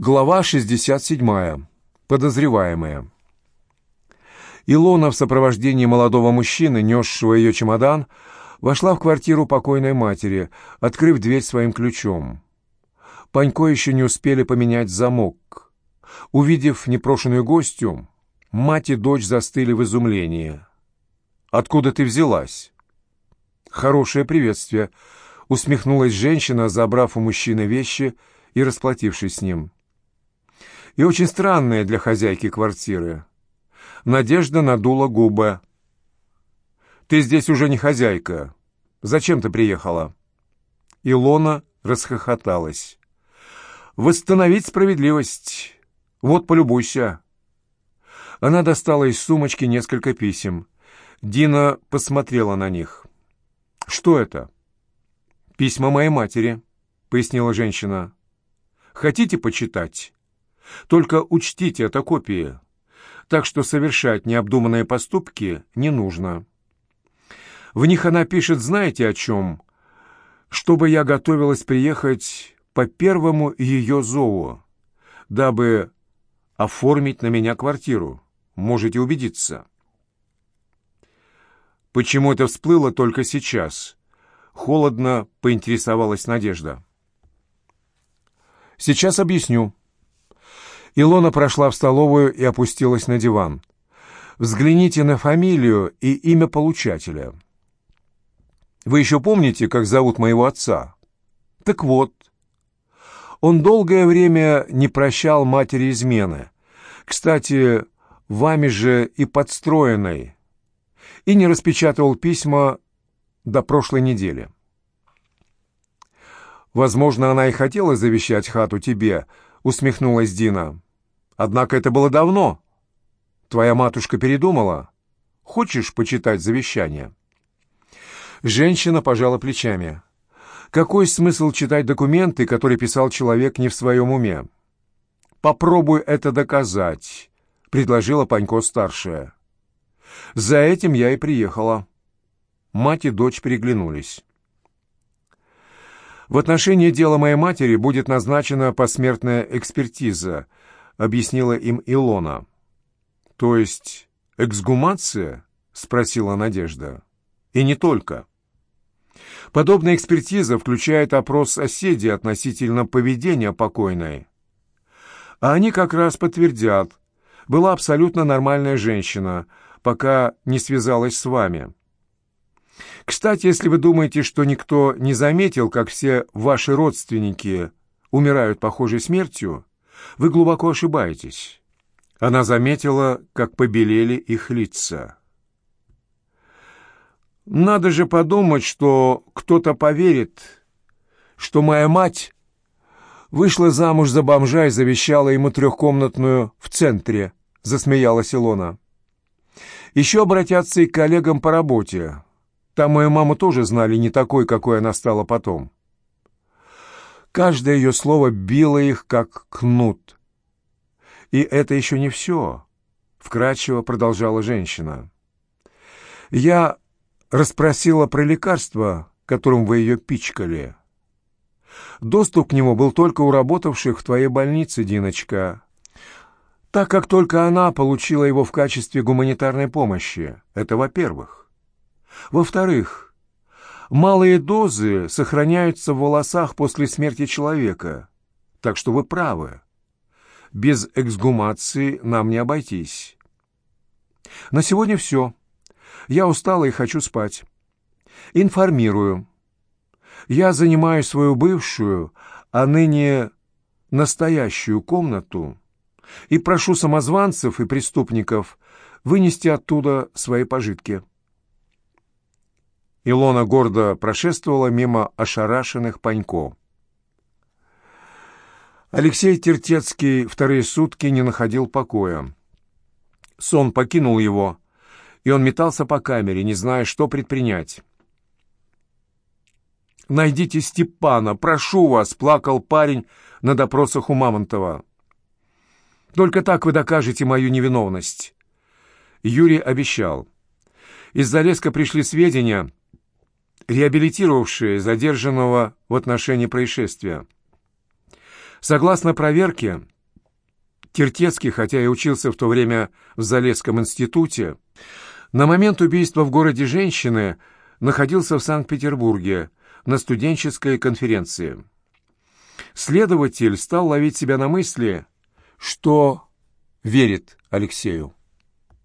Глава 67. Подозреваемая. Илона в сопровождении молодого мужчины, несшего ее чемодан, вошла в квартиру покойной матери, открыв дверь своим ключом. Панько еще не успели поменять замок. Увидев непрошенную гостью, мать и дочь застыли в изумлении. «Откуда ты взялась?» «Хорошее приветствие», — усмехнулась женщина, забрав у мужчины вещи и расплатившись с ним и очень странное для хозяйки квартиры. Надежда надула губы. «Ты здесь уже не хозяйка. Зачем ты приехала?» Илона расхохоталась. «Восстановить справедливость. Вот, полюбуйся». Она достала из сумочки несколько писем. Дина посмотрела на них. «Что это?» «Письма моей матери», — пояснила женщина. «Хотите почитать?» Только учтите это копии, так что совершать необдуманные поступки не нужно. В них она пишет знаете о чем? Чтобы я готовилась приехать по первому ее зову, дабы оформить на меня квартиру. Можете убедиться. Почему это всплыло только сейчас? Холодно поинтересовалась Надежда. Сейчас объясню. Илона прошла в столовую и опустилась на диван. «Взгляните на фамилию и имя получателя. Вы еще помните, как зовут моего отца? Так вот, он долгое время не прощал матери измены. Кстати, вами же и подстроенной. И не распечатывал письма до прошлой недели. Возможно, она и хотела завещать хату тебе, усмехнулась Дина. Однако это было давно. Твоя матушка передумала. Хочешь почитать завещание?» Женщина пожала плечами. «Какой смысл читать документы, которые писал человек не в своем уме?» «Попробуй это доказать», — предложила Панько-старшая. «За этим я и приехала». Мать и дочь переглянулись. В отношении дела моей матери будет назначена посмертная экспертиза — объяснила им Илона. «То есть эксгумация?» — спросила Надежда. «И не только. Подобная экспертиза включает опрос соседей относительно поведения покойной. А они как раз подтвердят, была абсолютно нормальная женщина, пока не связалась с вами». Кстати, если вы думаете, что никто не заметил, как все ваши родственники умирают похожей смертью, вы глубоко ошибаетесь. Она заметила, как побелели их лица. Надо же подумать, что кто-то поверит, что моя мать вышла замуж за бомжа и завещала ему трехкомнатную в центре, засмеялась Илона. Еще обратятся и к коллегам по работе. Там мою маму тоже знали не такой, какой она стала потом. Каждое ее слово било их, как кнут. «И это еще не все», — вкратчиво продолжала женщина. «Я расспросила про лекарство, которым вы ее пичкали. Доступ к нему был только у работавших в твоей больнице, Диночка, так как только она получила его в качестве гуманитарной помощи. Это во-первых. Во-вторых, Малые дозы сохраняются в волосах после смерти человека, так что вы правы. Без эксгумации нам не обойтись. На сегодня все. Я устала и хочу спать. Информирую. Я занимаю свою бывшую, а ныне настоящую комнату и прошу самозванцев и преступников вынести оттуда свои пожитки. Илона гордо прошествовала мимо ошарашенных Панько. Алексей Тертецкий вторые сутки не находил покоя. Сон покинул его, и он метался по камере, не зная, что предпринять. «Найдите Степана, прошу вас!» — плакал парень на допросах у Мамонтова. «Только так вы докажете мою невиновность». Юрий обещал. Из Залеска пришли сведения, реабилитировавшие задержанного в отношении происшествия. Согласно проверке, Киртецкий, хотя и учился в то время в Залесском институте, на момент убийства в городе женщины находился в Санкт-Петербурге на студенческой конференции. Следователь стал ловить себя на мысли, что верит Алексею.